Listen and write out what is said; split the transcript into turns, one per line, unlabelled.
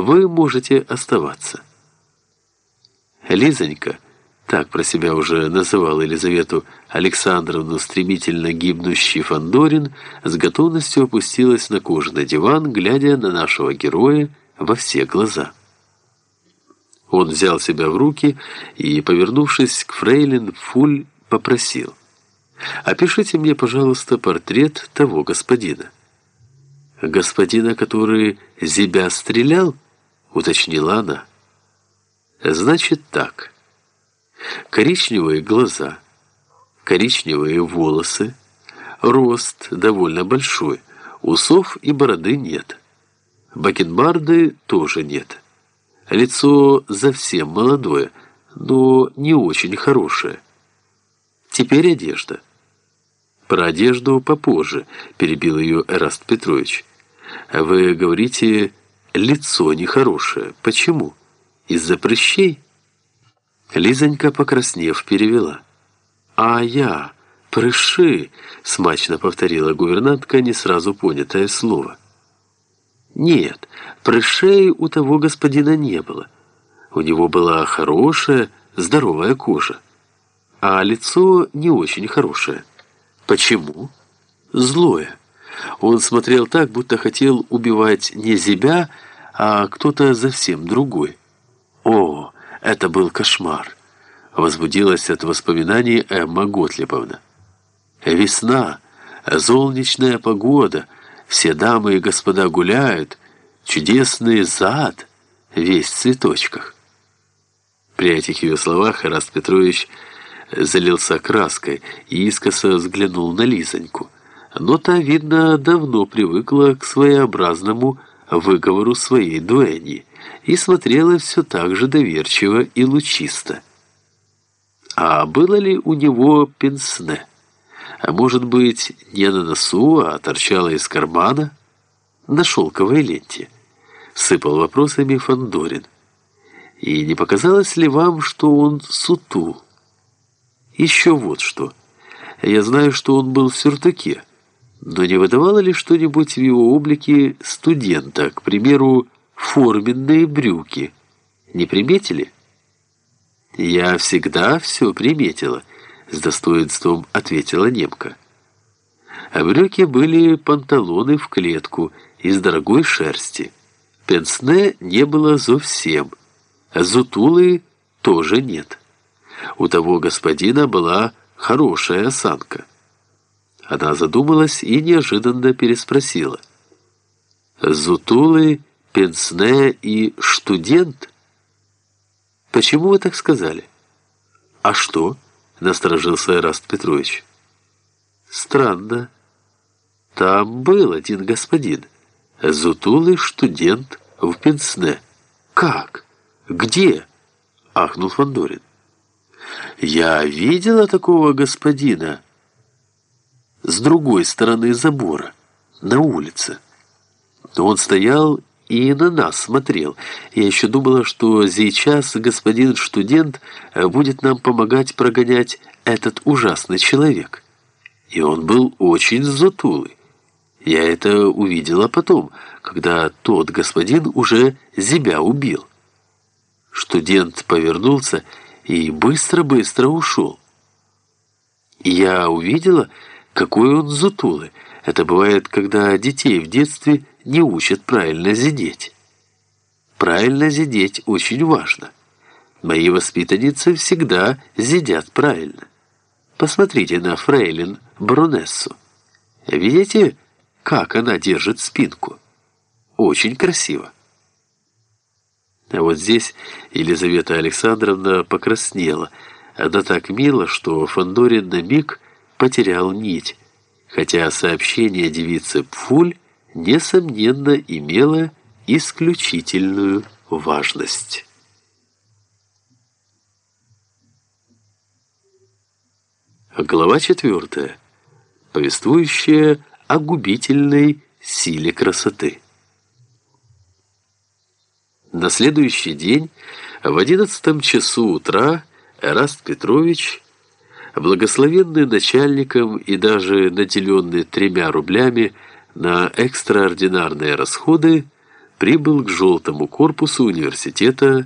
вы можете оставаться. Лизонька, так про себя уже называл Елизавету Александровну стремительно гибнущий Фандорин, с готовностью опустилась на кожаный диван, глядя на нашего героя во все глаза. Он взял себя в руки и, повернувшись к фрейлин, Фуль попросил. «Опишите мне, пожалуйста, портрет того господина». «Господина, который зебя стрелял?» — уточнила она. «Значит так. Коричневые глаза, коричневые волосы, рост довольно большой, усов и бороды нет. Бакенбарды тоже нет». Лицо совсем молодое, но не очень хорошее. Теперь одежда. Про одежду попозже, перебил ее Эраст Петрович. Вы говорите, лицо нехорошее. Почему? Из-за прыщей? Лизонька, покраснев, перевела. А я, прыщи, смачно повторила гувернантка не сразу понятое слово. Нет, прыщей у того господина не было. У него была хорошая, здоровая кожа. А лицо не очень хорошее. Почему? Злое. Он смотрел так, будто хотел убивать не себя, а кто-то совсем другой. О, это был кошмар. Возбудилась от воспоминаний Эмма Готлебовна. Весна, солнечная погода — все дамы и господа гуляют, чудесный зад, весь в цветочках. При этих ее словах Раст Петрович залился краской и искоса взглянул на Лизоньку. Но та, видно, давно привыкла к своеобразному выговору своей дуэни и смотрела все так же доверчиво и лучисто. А было ли у него пенсне? А может быть, не на носу, а торчала из кармана? На шелковой ленте. Сыпал вопросами Фандорин. И не показалось ли вам, что он сутул? Еще вот что. Я знаю, что он был в сюртуке. Но не выдавало ли что-нибудь в его облике студента, к примеру, форменные брюки? Не приметили? Я всегда все приметила с достоинством ответила немка. А брюки были панталоны в клетку из дорогой шерсти. Пенсне не было совсем, а зутулы тоже нет. У того господина была хорошая осанка. Она задумалась и неожиданно переспросила. «Зутулы, пенсне и студент? Почему вы так сказали?» «А что?» насторожился Эраст Петрович. Странно. Там был один господин, зутулый студент в пенсне. Как? Где? Ахнул Фандорин. Я видела такого господина с другой стороны забора, на улице. Он стоял и на нас смотрел. Я еще думала, что сейчас господин студент э, будет нам помогать прогонять этот ужасный человек. И он был очень затулый. Я это увидела потом, когда тот господин уже себя убил. Студент повернулся и быстро-быстро ушел. Я увидела, какой он зутулый. Это бывает, когда детей в детстве не учат правильно сидеть. Правильно сидеть очень важно. Мои воспитанницы всегда сидят правильно. Посмотрите на фрейлин Брунессу. Видите, как она держит спинку? Очень красиво. А вот здесь Елизавета Александровна покраснела. Она так мило, что Фандорин на миг потерял нить, хотя сообщение девицы Пфуль несомненно, имело исключительную важность. Глава четвертая, повествующая о губительной силе красоты. На следующий день, в одиннадцатом часу утра, Эраст Петрович, благословенный начальником и даже наделенный тремя рублями, на экстраординарные расходы прибыл к желтому корпусу университета